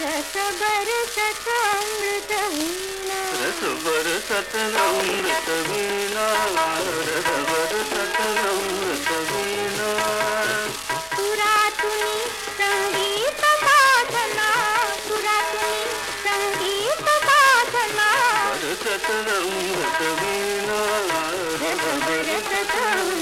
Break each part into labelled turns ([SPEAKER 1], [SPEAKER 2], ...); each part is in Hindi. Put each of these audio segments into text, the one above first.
[SPEAKER 1] रस बरसतमृतवीणा
[SPEAKER 2] रस बरसतमृतवीणा रस बरसतमृतवीणा
[SPEAKER 1] सुरातुनी संगीत साधना। सुरातुनी संगीत साधना।
[SPEAKER 2] बरसतमृतवीणा रस बरसतमृतवीणा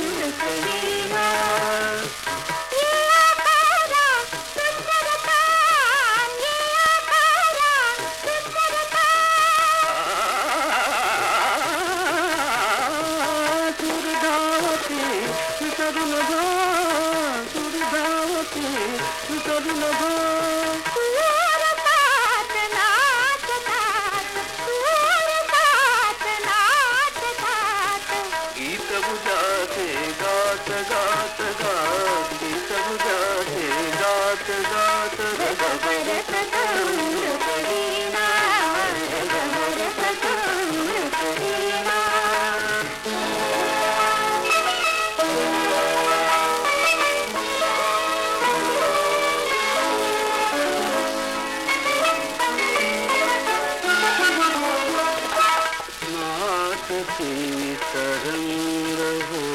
[SPEAKER 2] गीत बुझाते गात गात गात सब जाते गात गात
[SPEAKER 1] बरसतमृतवीणा
[SPEAKER 2] तरंग हो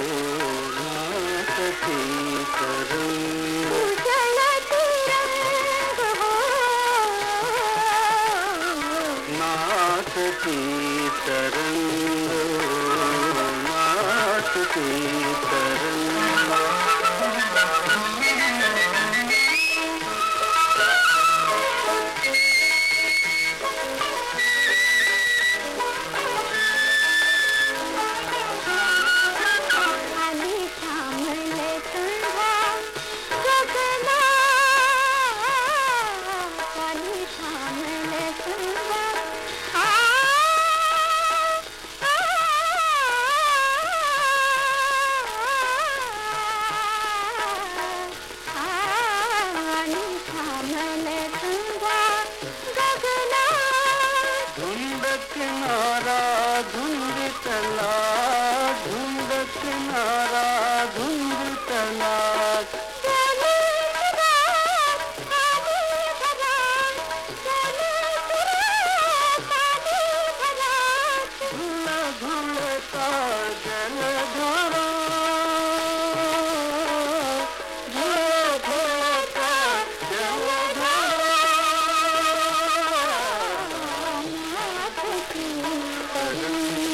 [SPEAKER 2] की तरंग Lord.